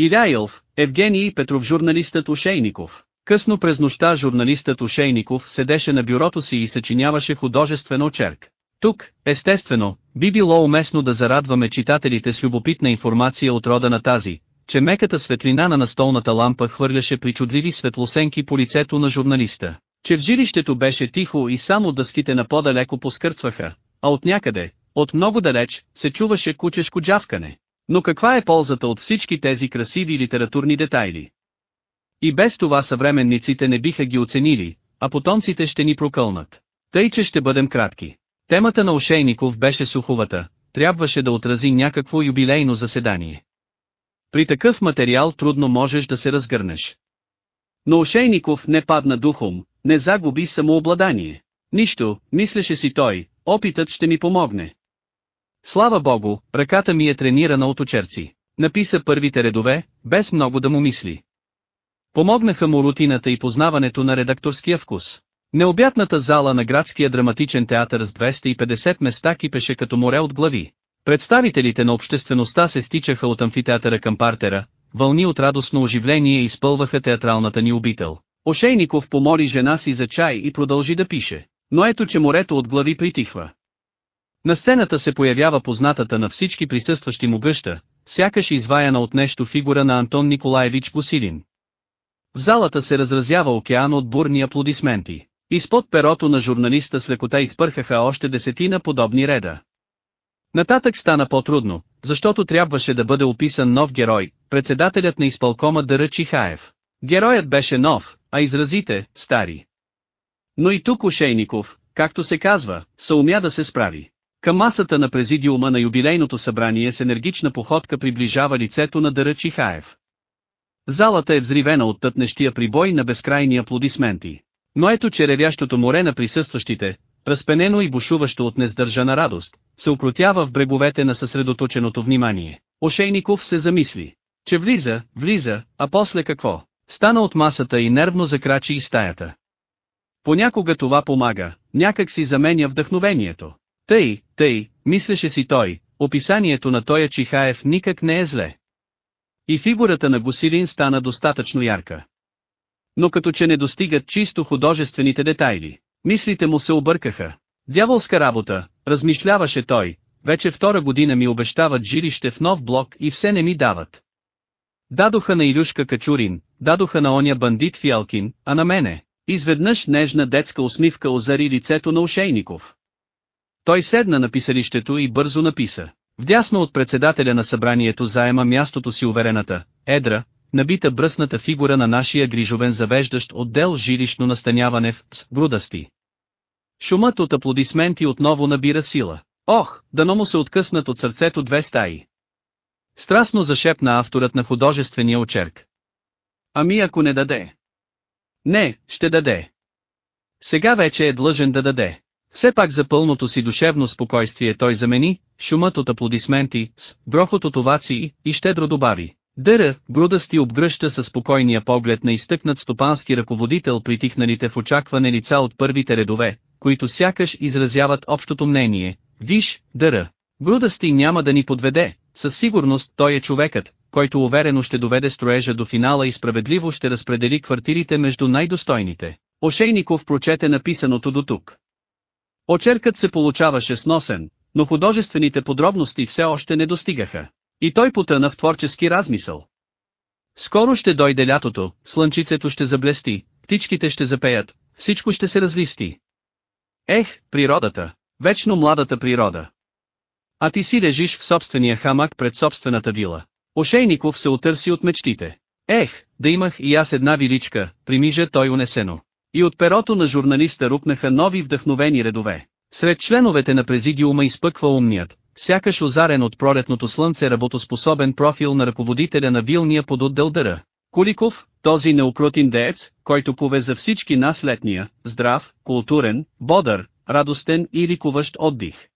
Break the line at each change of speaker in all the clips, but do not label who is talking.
Иряилов, Евгений Петров журналистът Ушейников. Късно през нощта журналистът Ушейников седеше на бюрото си и съчиняваше художествен очерк. Тук, естествено, би било уместно да зарадваме читателите с любопитна информация от рода на тази, че меката светлина на настолната лампа хвърляше причудливи светлосенки по лицето на журналиста, че в жилището беше тихо и само дъските на по-далеко поскърцваха, а от някъде, от много далеч, се чуваше кучешко джавкане. Но каква е ползата от всички тези красиви литературни детайли? И без това съвременниците не биха ги оценили, а потомците ще ни прокълнат. Тъй че ще бъдем кратки. Темата на Ошейников беше суховата, трябваше да отрази някакво юбилейно заседание. При такъв материал трудно можеш да се разгърнеш. Но Ошейников не падна духом, не загуби самообладание. Нищо, мислеше си той, опитът ще ми помогне. Слава богу, ръката ми е тренирана от очерци. Написа първите редове, без много да му мисли. Помогнаха му рутината и познаването на редакторския вкус. Необятната зала на градския драматичен театър с 250 места кипеше като море от глави. Представителите на обществеността се стичаха от амфитеатъра към партера, вълни от радостно оживление изпълваха театралната ни обител. Ошейников помоли жена си за чай и продължи да пише. Но ето че морето от глави притихва. На сцената се появява познатата на всички присъстващи му гъща, сякаш изваяна от нещо фигура на Антон Николаевич Босилин. В залата се разразява океан от бурни аплодисменти. Изпод перото на журналиста с лекота изпърхаха още десетина подобни реда. Нататък стана по-трудно, защото трябваше да бъде описан нов герой, председателят на изпълкома Дъра Чихаев. Героят беше нов, а изразите – стари. Но и тук Ошейников, както се казва, са умя да се справи. Към масата на президиума на юбилейното събрание с енергична походка приближава лицето на Дъра Чихаев. Залата е взривена от тътнещия прибой на безкрайни аплодисменти. Но ето че ревящото море на присъстващите, разпенено и бушуващо от нездържана радост, се укротява в бреговете на съсредоточеното внимание. Ошейников се замисли, че влиза, влиза, а после какво? Стана от масата и нервно закрачи и стаята. Понякога това помага, някак си заменя вдъхновението. Тъй, тъй, мислеше си той, описанието на тоя Чихаев никак не е зле. И фигурата на Гусилин стана достатъчно ярка. Но като че не достигат чисто художествените детайли, мислите му се объркаха. Дяволска работа, размишляваше той, вече втора година ми обещават жилище в нов блок и все не ми дават. Дадоха на Илюшка Качурин, дадоха на оня бандит Фиалкин, а на мене. Изведнъж нежна детска усмивка озари лицето на Ошейников. Той седна на писалището и бързо написа. Вдясно от председателя на събранието заема мястото си уверената, едра, набита бръсната фигура на нашия грижовен завеждащ отдел жилищно настаняване в грудасти. Шумът от аплодисменти отново набира сила. Ох, дано му се откъснат от сърцето две стаи. Страстно зашепна авторът на художествения очерк. Ами ако не даде? Не, ще даде. Сега вече е длъжен да даде. Все пак за пълното си душевно спокойствие той замени, шумът от аплодисменти, с грохот от овации, и щедро добави. Дъра, грудасти обгръща със спокойния поглед на изтъкнат стопански ръководител притихналите в очакване лица от първите редове, които сякаш изразяват общото мнение. Виж, Дъра, грудасти няма да ни подведе, със сигурност той е човекът, който уверено ще доведе строежа до финала и справедливо ще разпредели квартирите между най-достойните. Ошейников прочете написаното до тук. Очеркът се получаваше сносен, но художествените подробности все още не достигаха. И той потъна в творчески размисъл. Скоро ще дойде лятото, слънчицето ще заблести, птичките ще запеят, всичко ще се развисти. Ех, природата, вечно младата природа. А ти си лежиш в собствения хамак пред собствената вила. Ошейников се отърси от мечтите. Ех, да имах и аз една виличка, примижа той унесено. И от перото на журналиста рупнаха нови вдъхновени редове. Сред членовете на президиума изпъква умният, сякаш озарен от пролетното слънце работоспособен профил на ръководителя на вилния под Дълдъра. Куликов, този неукротин деец, който пове за всички нас летния, здрав, културен, бодър, радостен и ликуващ отдих.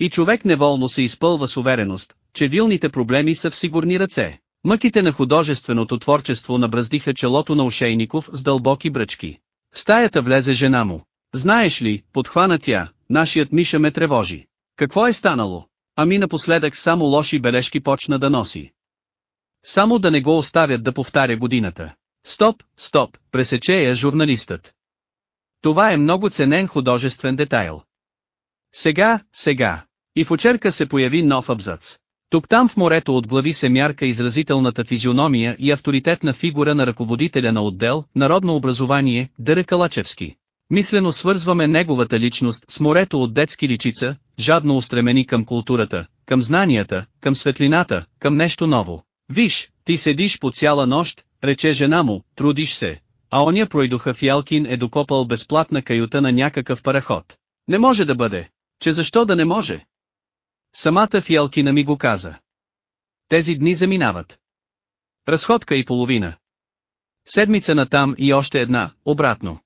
И човек неволно се изпълва с увереност, че вилните проблеми са в сигурни ръце. Мъките на художественото творчество набраздиха челото на Ошейников с дълбоки бръчки. В стаята влезе жена му. Знаеш ли, подхвана тя, нашият Миша ме тревожи. Какво е станало? Ами напоследък само лоши бележки почна да носи. Само да не го оставят да повтаря годината. Стоп, стоп, пресече я журналистът. Това е много ценен художествен детайл. Сега, сега. И в очерка се появи нов абзац. Тук-там в морето от глави се мярка изразителната физиономия и авторитетна фигура на ръководителя на отдел, народно образование, Дъра Калачевски. Мислено свързваме неговата личност с морето от детски личица, жадно устремени към културата, към знанията, към светлината, към нещо ново. Виж, ти седиш по цяла нощ, рече жена му, трудиш се. А оня пройдоха в Ялкин е докопал безплатна каюта на някакъв параход. Не може да бъде. Че защо да не може? Самата Фиалкина ми го каза. Тези дни заминават. Разходка и половина. Седмица на там и още една, обратно.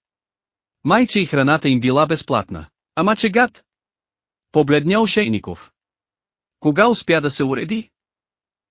Майче и храната им била безплатна. Ама че гад? Побледня Ошейников. Кога успя да се уреди?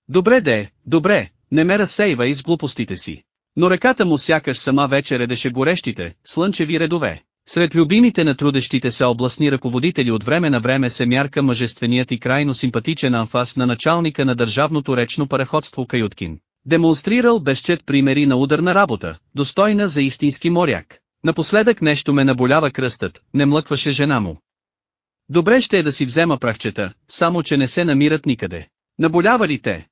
Добре де, добре, не ме разсейва с глупостите си. Но ръката му сякаш сама вече редеше горещите, слънчеви редове. Сред любимите на трудещите се областни ръководители от време на време се мярка мъжественият и крайно симпатичен анфас на началника на държавното речно параходство Каюткин. Демонстрирал безчет примери на ударна работа, достойна за истински моряк. Напоследък нещо ме наболява кръстът, не млъкваше жена му. Добре ще е да си взема прахчета, само че не се намират никъде. Наболява ли те?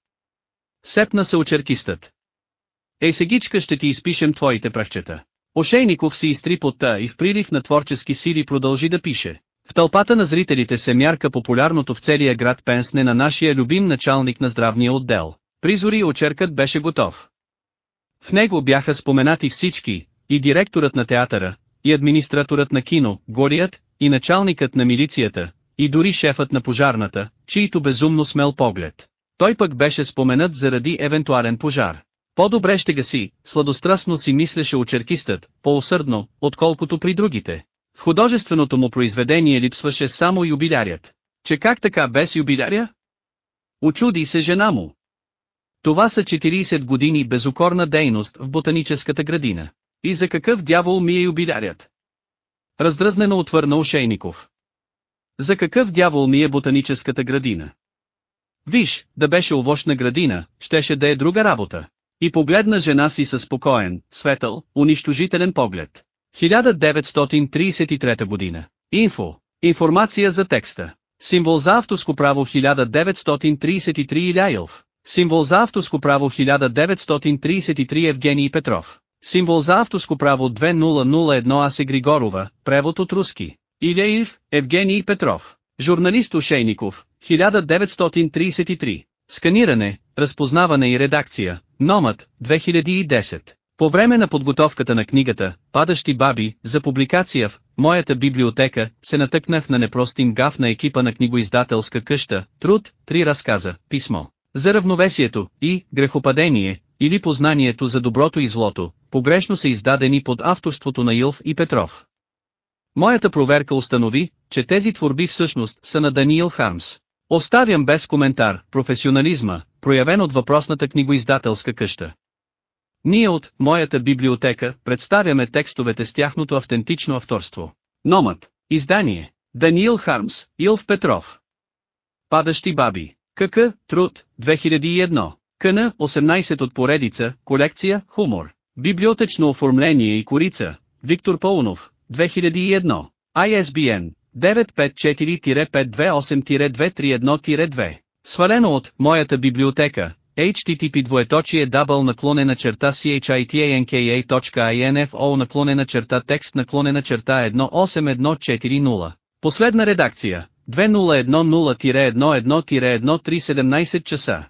Сепна се очеркистът. Ей сегичка ще ти изпишем твоите прахчета. Ошейников си изтри потта и в прилив на творчески сили продължи да пише. В тълпата на зрителите се мярка популярното в целия град пенсне на нашия любим началник на здравния отдел. Призори очеркът беше готов. В него бяха споменати всички, и директорът на театъра, и администраторът на кино, Горият, и началникът на милицията, и дори шефът на пожарната, чието безумно смел поглед. Той пък беше споменат заради евентуален пожар. По-добре ще гаси, сладострастно си мислеше очеркистът, по-усърдно, отколкото при другите. В художественото му произведение липсваше само юбилярят. Че как така без юбиляря? Очуди се жена му. Това са 40 години безукорна дейност в ботаническата градина. И за какъв дявол ми е юбилярят? Раздразнено отвърна Ошейников. За какъв дявол ми е ботаническата градина? Виж, да беше овощна градина, щеше да е друга работа. И погледна жена си със спокоен, светъл, унищожителен поглед. 1933 година. Инфо. Информация за текста. Символ за авторско право 1933 Иляилов. Символ за авторско право 1933 Евгений Петров. Символ за авторско право 2001 Асе Григорова, превод от руски. Иляев, Евгений Петров. Журналист Ошейников, 1933. Сканиране, разпознаване и редакция, Номът, 2010. По време на подготовката на книгата, Падащи баби, за публикация в моята библиотека, се натъкнах на непростим гаф на екипа на книгоиздателска къща, труд, три разказа, писмо. За равновесието и грехопадение, или познанието за доброто и злото, погрешно са издадени под авторството на Илф и Петров. Моята проверка установи, че тези творби всъщност са на Даниил Хармс. Оставям без коментар професионализма, проявен от въпросната книгоиздателска къща. Ние от моята библиотека представяме текстовете с тяхното автентично авторство. Номът, издание, Даниил Хармс, Илв Петров. Падащи баби, КК, труд, 2001, КН, 18 от поредица, колекция, хумор, библиотечно оформление и корица, Виктор Паунов, 2001, ISBN, 954-528-231-2. Свалено от моята библиотека, http двоеточие дабъл наклонена черта chitanka.info наклонена черта текст наклонена черта 18140. Последна редакция. 2010-1-1-1317 часа.